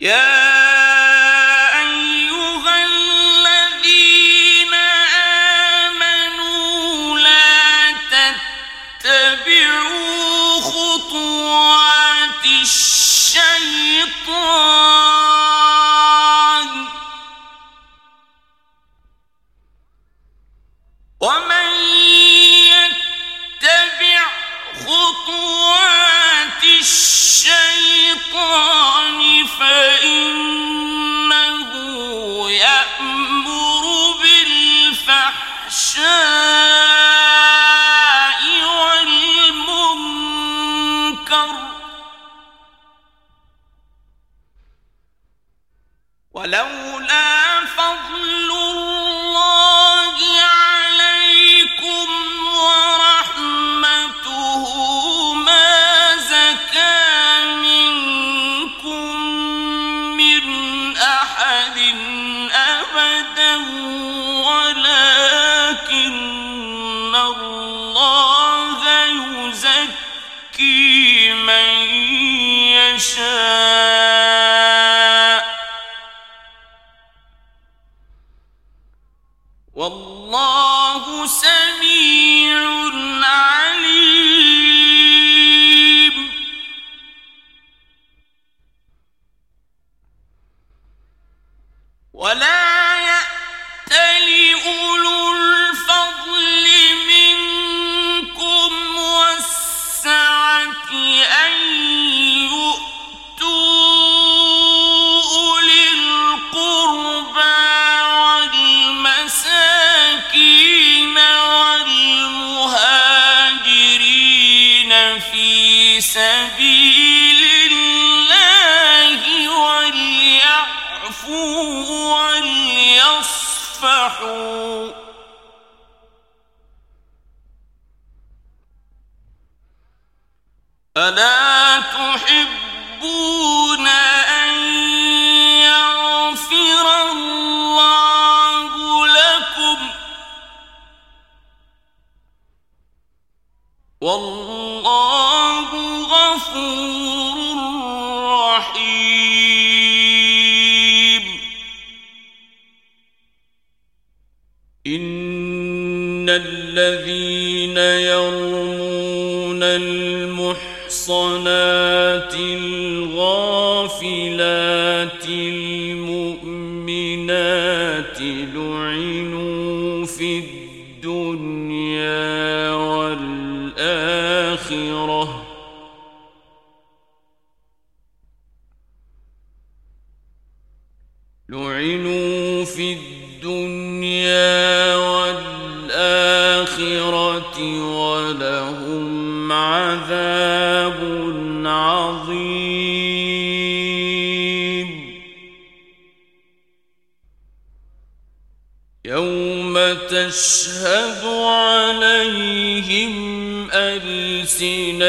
Yeah! أَلَا المحصنات الغافلات المحصنات عظيم يوم تشهد عليهم ألسنتهم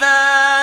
إذا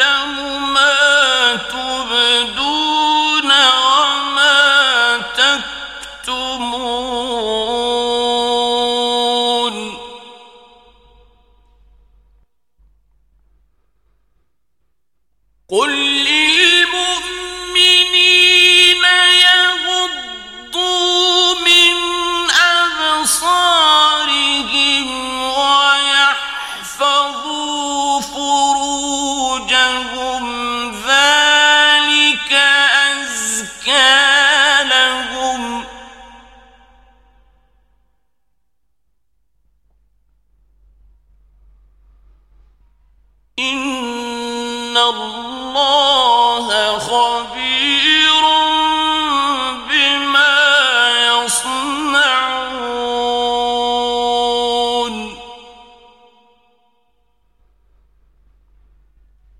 يعلم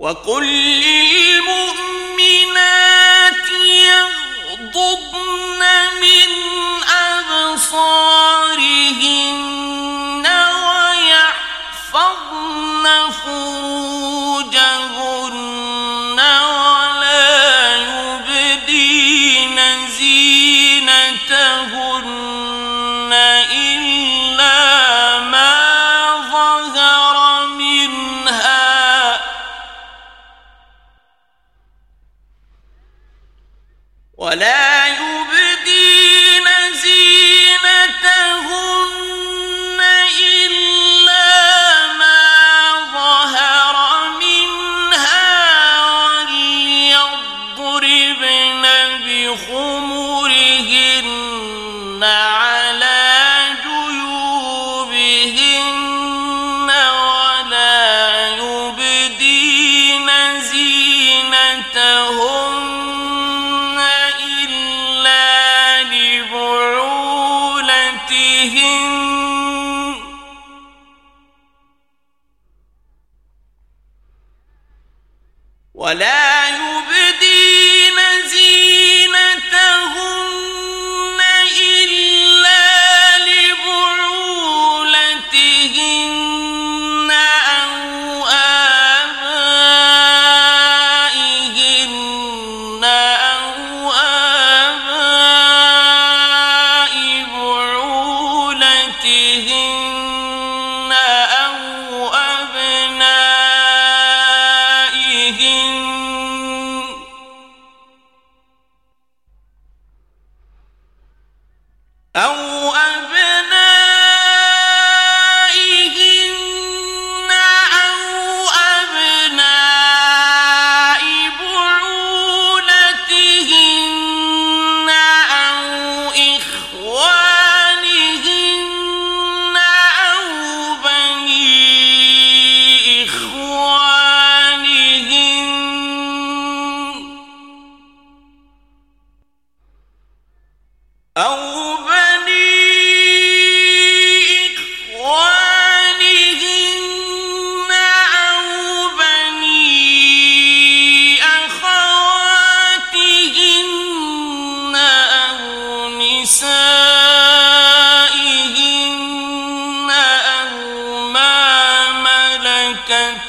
وَقُل لِّلْمُؤْمِنَاتِ يَغْضُضْنَ ولا ولا سکت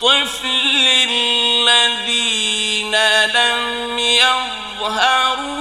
طفل الذين لم يظهروا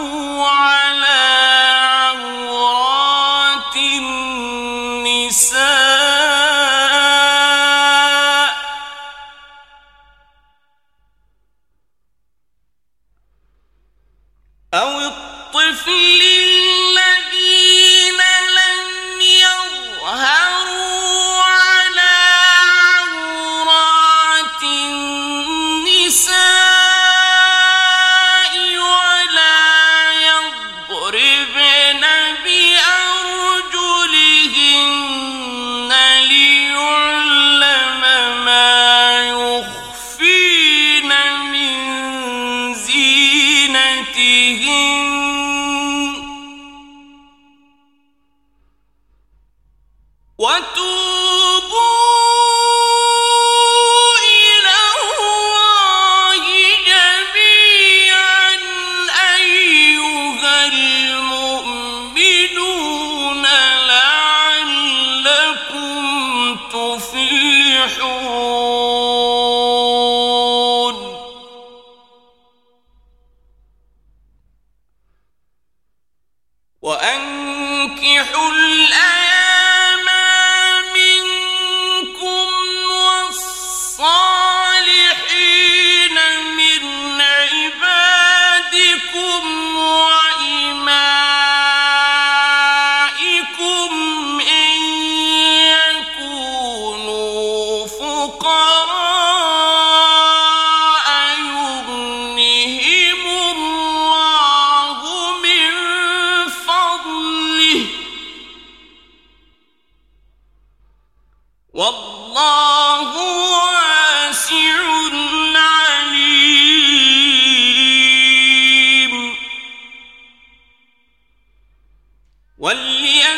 فإن